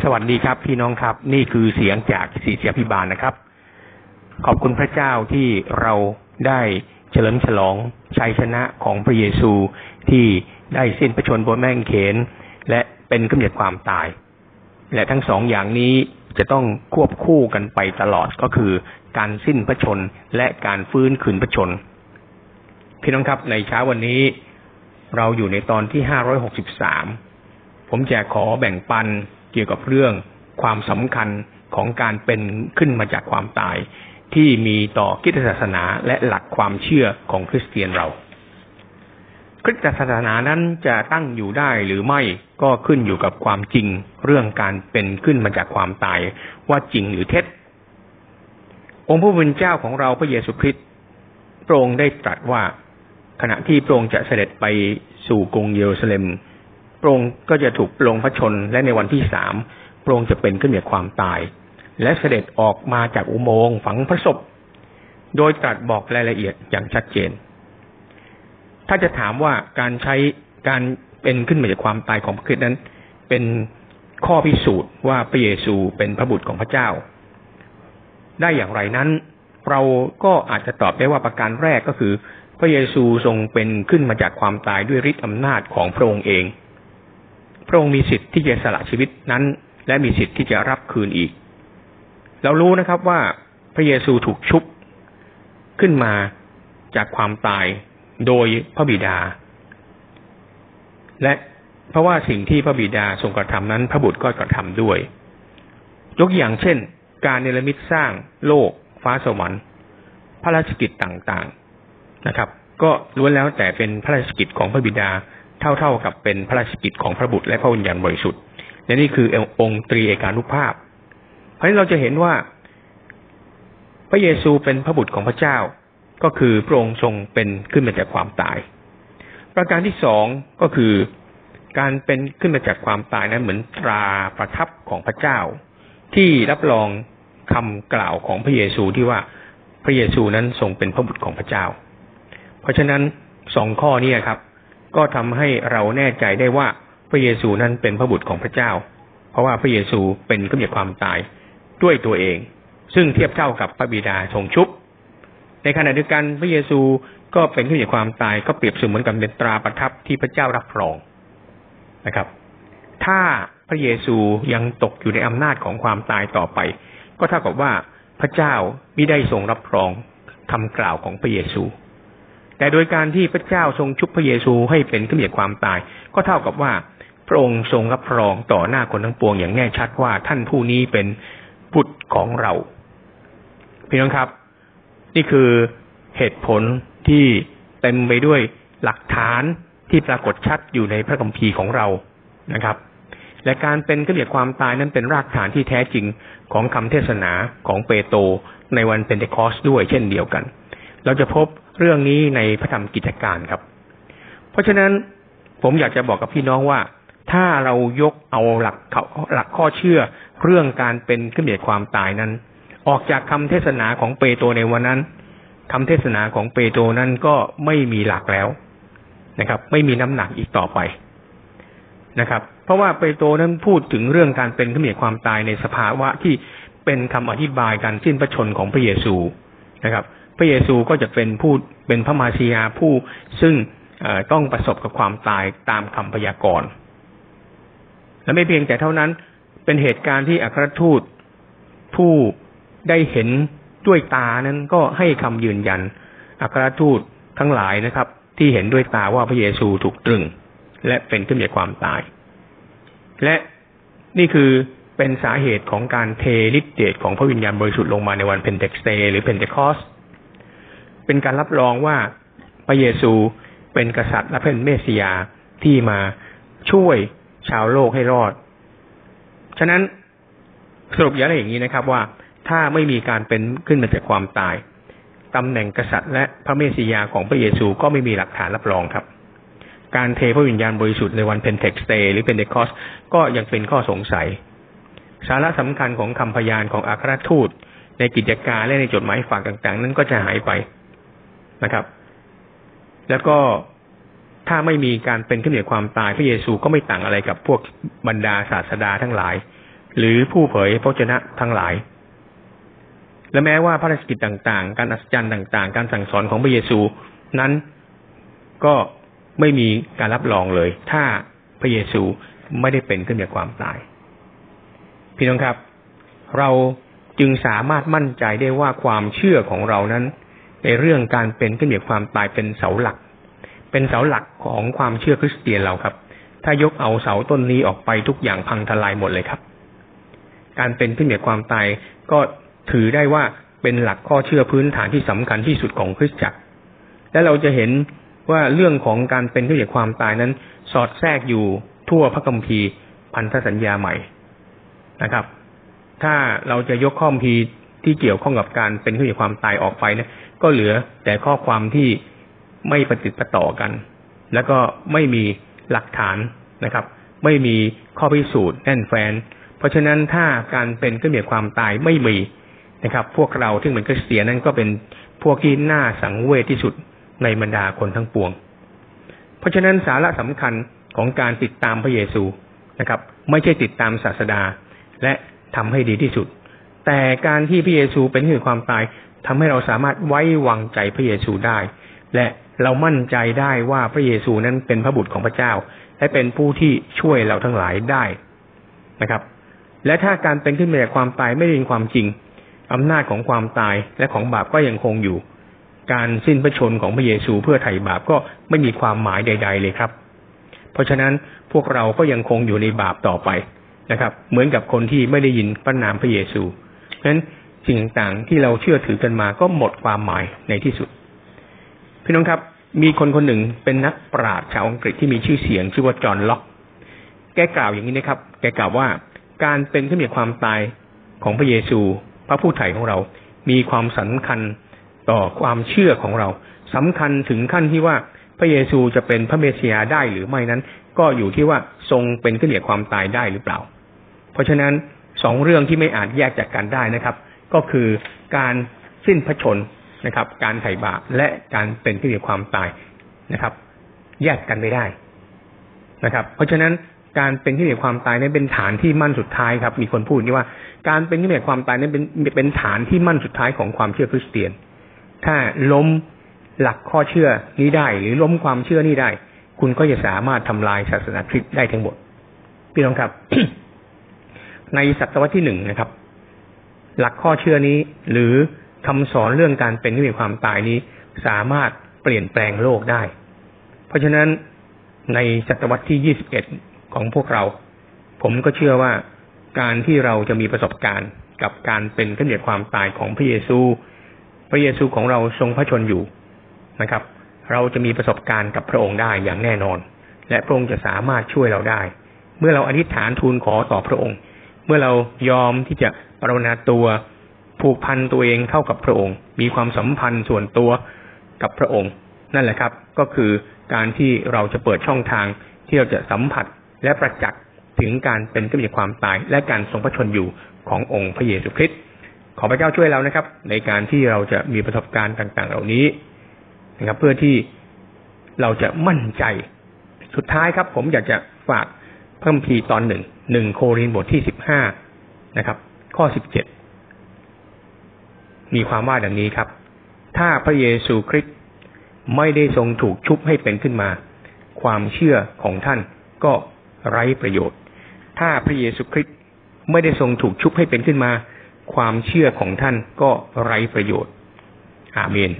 สวัสดีครับพี่น้องครับ นี่คือเสียงจากสีเสียพิบาลนะครับ ขอบคุณพระเจ้าที่เราได้เฉลิมฉลองชัยชนะของพระเยซูที่ได้สิ้นพระชนบนแม่งเขน และเป็นกำเนิดความตาย และทั้งสองอย่างนี้จะต้องควบคู่กันไปตลอดก็คือการสิ้นพระชนและการฟื้นคืนพระชน พี่น้องครับในเช้าวันนี้ เราอยู่ในตอนที่ห้าร้อยหกสิบสามผมจะขอแบ่งปัน เกี่ยวกับเรื่องความสำคัญของการเป็นขึ้นมาจากความตาย ที่มีต่อคิดศาสนาและหลักความเชื่อของคริสเตียนเรา คริสตศาสนานั้นจะตั้งอยู่ได้หรือไม่ก็ขึ้นอยู่กับความจริงเรื่องการเป็นขึ้นมาจากความตายว่าจริงหรือเท็จ องค์พระผู้เป็นเจ้าของเราพระเยซูคริสต์พระองค์ได้ตรัสว่าขณะที่พระองค์จะเสด็จไปสู่กรุงเยรูซาเล็ม พระองค์ก็จะถูกลงพระชนและในวันที่สามพระองค์จะเป็นขึ้นเหนือความตาย และเสด็จออกมาจากอุโมงค์ฝังพระศพ โดยตรัสบอกรายละเอียดอย่างชัดเจน ถ้าจะถามว่าการใช้การเป็นขึ้นมาจากความตายของพระคริสต์นั้น เป็นข้อพิสูจน์ว่าพระเยซูเป็นพระบุตรของพระเจ้า ได้อย่างไรนั้น เราก็อาจจะตอบได้ว่าประการแรกก็คือ พระเยซูทรงเป็นขึ้นมาจากความตายด้วยฤทธิอำนาจของพระองค์เอง ระองค์มีสิทธิ์ที่จะสละชีวิตนั้น และมีสิทธิ์ที่จะรับคืนอีก เรารู้นะครับว่าพระเยซูถูกชุบขึ้นมาจากความตายโดยพระบิดา และเพราะว่าสิ่งที่พระบิดาทรงกระทำนั้น พระบุตรก็กระทำด้วย ยกอย่างเช่น การเนรมิตสร้างโลก ฟ้าสวรรค์ พระราชกิจต่างๆนะครับ ก็ล้วนแล้วแต่เป็นพระราชกิจของพระบิดา เท่าๆกับเป็นพระราชกิจของพระบุตรและพระวิญญาณบริสุทธิ์และนี่คือองค์ตรีเอกานุภาพ เพราะฉะนั้นเราจะเห็นว่า พระเยซูเป็นพระบุตรของพระเจ้า ก็คือพระองค์ทรงเป็นขึ้นมาจากความตาย ประการที่สองก็คือการเป็นขึ้นมาจากความตายนั้นเหมือนตราประทับของพระเจ้า ที่รับรองคำกล่าวของพระเยซูที่ว่าพระเยซูนั้นทรงเป็นพระบุตรของพระเจ้า เพราะฉะนั้นสองข้อนี้ครับ ก็ทำให้เราแน่ใจได้ว่าพระเยซูนั้นเป็นพระบุตรของพระเจ้า เพราะว่าพระเยซูเป็นกำเนิดความตายด้วยตัวเอง ซึ่งเทียบเท่ากับพระบิดาทรงชุบ ในขณะเดียวกันพระเยซูก็เป็นกำเนิดความตายก็เปรียบเสมือนกับเป็นตราประทับที่พระเจ้ารับรองนะครับ ถ้าพระเยซูยังตกอยู่ในอำนาจของความตายต่อไป ก็เท่ากับว่าพระเจ้าไม่ได้ทรงรับรองคำกล่าวของพระเยซู แต่โดยการที่พระเจ้าทรงชุบพระเยซูให้เป็นขึ้นเหนือความตาย ก็เท่ากับว่าพระองค์ทรงรับรองต่อหน้าคนทั้งปวงอย่างแน่ชัดว่าท่านผู้นี้เป็นบุตรของเราพี่น้องครับ นี่คือเหตุผลที่เต็มไปด้วยหลักฐานที่ปรากฏชัดอยู่ในพระคัมภีร์ของเรานะครับ และการเป็นขึ้นเหนือความตายนั้นเป็นรากฐานที่แท้จริงของคำเทศนาของเปโตรในวันเป็นเทคอสด้วยเช่นเดียวกัน เราจะพบเรื่องนี้ในพระธรรมกิจการครับ เพราะฉะนั้นผมอยากจะบอกกับพี่น้องว่า ถ้าเรายกเอาหลักหลักข้อเชื่อเรื่องการเป็นขึ้นเหนือความตายนั้น ออกจากคำเทศนาของเปโตรในวันนั้นคำเทศนาของเปโตรนั้นก็ไม่มีหลักแล้วนะครับ ไม่มีน้ำหนักอีกต่อไปนะครับ เพราะว่าเปโตรนั้นพูดถึงเรื่องการเป็นขึ้นเหนือความตายในสภาวะที่เป็นคำอธิบายการสิ้นพระชนของพระเยซูนะครับ พระเยซูก็จะเป็นผู้เป็นพระมาชียาผู้ซึ่งต้องประสบกับความตายตามคำพยากรณ์ และไม่เพียงแต่เท่านั้น เป็นเหตุการณ์ที่อัครทูตผู้ได้เห็นด้วยตานั้นก็ให้คำยืนยัน อัครทูตทั้งหลายนะครับ ที่เห็นด้วยตาว่าพระเยซูถูกตรึง และเป็นขึ้นจากความตาย และนี่คือเป็นสาเหตุของการเทฤทธิเดชของพระวิญญาณบริสุทธิ์ลงมาในวันเพนเทคสเตหรือเพนเทคอส เป็นการรับรองว่าพระเยซูเป็นกษัตริย์และเป็นเมสสิยาที่มาช่วยชาวโลกให้รอด ฉะนั้นสรุปย้อนอย่างนี้นะครับว่าถ้าไม่มีการเป็นขึ้นมาจากความตายตำแหน่งกษัตริย์และพระเมสสิยาของพระเยซูก็ไม่มีหลักฐานรับรองครับ การเทพระวิญญาณบริสุทธิ์ในวันเพนเทคสเตหรือเพนเทคอสก็ยังเป็นข้อสงสัย สาระสำคัญของคำพยานของอัครทูต ในกิจการและในจดหมายฝากต่าง ๆ นั้นก็จะหายไป นะครับ แล้วก็ถ้าไม่มีการเป็นขึ้นเหนือความตายพระเยซูก็ไม่ต่างอะไรกับพวกบรรดาศาสดาทั้งหลาย หรือผู้เผยพระชนะทั้งหลาย และแม้ว่าพระราชกิจต่างๆ การอัศจรรย์ต่าง ๆ การสั่งสอนของพระเยซู นั้นก็ไม่มีการรับรองเลย ถ้าพระเยซูไม่ได้เป็นขึ้นจากความตาย พี่น้องครับ เราจึงสามารถมั่นใจได้ว่าความเชื่อของเรานั้น ในเรื่องการเป็นขึ้นจากความตายเป็นเสาหลัก เป็นเสาหลักของความเชื่อคริสเตียนเราครับ ถ้ายกเอาเสาต้นนี้ออกไปทุกอย่างพังทลายหมดเลยครับ การเป็นขึ้นจากความตายก็ถือได้ว่าเป็นหลักข้อเชื่อพื้นฐานที่สำคัญที่สุดของคริสตจักร และเราจะเห็นว่าเรื่องของการเป็นขึ้นจากความตายนั้น สอดแทรกอยู่ทั่วพระคัมภีร์พันธสัญญาใหม่นะครับ ถ้าเราจะยกข้อมพีที่เกี่ยวข้องกับการเป็นขึ้นจากความตายออกไปนะ ก็เหลือแต่ข้อความที่ไม่ปฏิติต่อกัน แล้วก็ไม่มีหลักฐานนะครับ ไม่มีข้อพิสูจน์แน่นแฟน เพราะฉะนั้นถ้าการเป็นขึ้นจากความตายไม่มีนะครับ พวกเราที่เหมือนคริสเตียนนั้นก็เป็นพวกที่น่าสังเวชที่สุดในบรรดาคนทั้งปวง เพราะฉะนั้นสาระสำคัญของการติดตามพระเยซูนะครับ ไม่ใช่ติดตามศาสดาและทำให้ดีที่สุด แต่การที่พระเยซูเป็นเหตุความตาย ทำให้เราสามารถไว้วางใจพระเยซูได้ และเรามั่นใจได้ว่าพระเยซูนั้นเป็นพระบุตรของพระเจ้า และเป็นผู้ที่ช่วยเราทั้งหลายได้นะครับ และถ้าการเป็นขึ้นมาจากความตายไม่เป็นความจริงอำนาจของความตายและของบาปก็ยังคงอยู่ การสิ้นพระชนของพระเยซูเพื่อไถ่บาปก็ไม่มีความหมายใด ๆ เลยครับ เพราะฉะนั้นพวกเราก็ยังคงอยู่ในบาปต่อไปนะครับ เหมือนกับคนที่ไม่ได้ยินพระนามพระเยซูเพราะฉะนั้น สิ่งต่างๆที่เราเชื่อถือกันมาก็หมดความหมายในที่สุด พี่น้องครับ มีคนคนหนึ่งเป็นนักปราชญ์ชาวอังกฤษที่มีชื่อเสียงชื่อว่าจอห์นล็อก แกกล่าวอย่างนี้นะครับ แกกล่าวว่าการเป็นขึ้นมีความตายของพระเยซู พระผู้ไถ่ของเรา มีความสำคัญต่อความเชื่อของเราสำคัญถึงขั้นที่ว่าพระเยซูจะเป็นพระเมสสิยาได้หรือไม่นั้น ก็อยู่ที่ว่าทรงเป็นขึ้นเหนือความตายได้หรือเปล่า เพราะฉะนั้นสองเรื่องที่ไม่อาจแยกจากกันได้นะครับ ก็คือการสิ้นพระชนนะครับ การไถ่บาปและการเป็นขึ้นเหนือความตายนะครับ แยกกันไม่ได้นะครับ เพราะฉะนั้นการเป็นที่เหนือความตายนั้นเป็นฐานที่มั่นสุดท้ายครับ มีคนพูดนี่ว่า การเป็นที่เหนือความตายนั้นเป็นเป็นฐานที่มั่นสุดท้ายของความเชื่อคริสเตียน ถ้าล้มหลักข้อเชื่อนี้ได้ หรือล้มความเชื่อนี้ได้ คุณก็จะสามารถทำลายศาสนาคริสต์ได้ทั้งหมดพี่น้องครับ ในศตวรรษที่หนึ่งนะครับ หลักข้อเชื่อนี้ หรือคำสอนเรื่องการเป็นที่มีความตายนี้ สามารถเปลี่ยนแปลงโลกได้ เพราะฉะนั้นในศตวรรษที่ยี่สิบเอ็ดของพวกเรา ผมก็เชื่อว่าการที่เราจะมีประสบการณ์กับการเป็นขึ้นจากความตายของพระเยซู พระเยซูของเราทรงพระชนอยู่นะครับ เราจะมีประสบการณ์กับพระองค์ได้อย่างแน่นอน และพระองค์จะสามารถช่วยเราได้ เมื่อเราอธิษฐานทูลขอต่อพระองค์ เมื่อเรายอมที่จะปรนนาตัวผูกพันตัวเองเข้ากับพระองค์ มีความสัมพันธ์ส่วนตัวกับพระองค์ นั่นแหละครับ ก็คือการที่เราจะเปิดช่องทางที่เราจะสัมผัสและประจักษ์ถึงการเป็นขึ้นจความตาย และการทรงพระชนอยู่ขององค์พระเยซูคริสต์ขอพระเจ้าช่วยเรานะครับ ในการที่เราจะมีประสบการณ์ต่าง ๆ เหล่านี้นะครับ เพื่อที่เราจะมั่นใจ สุดท้ายครับ ผมอยากจะฝากเพิ่มพีตอนหนึ่ง หนึ่งโครินบทที่สิบห้านะครับ ข้อสิบเจ็ดมีความว่าดังนี้ครับ ถ้าพระเยซูคริสต์ไม่ได้ทรงถูกชุบให้เป็นขึ้นมา ความเชื่อของท่านก็ไร้ประโยชน์ ถ้าพระเยซูคริสต์ไม่ได้ทรงถูกชุบให้เป็นขึ้นมา ความเชื่อของท่านก็ไร้ประโยชน์ อาเมน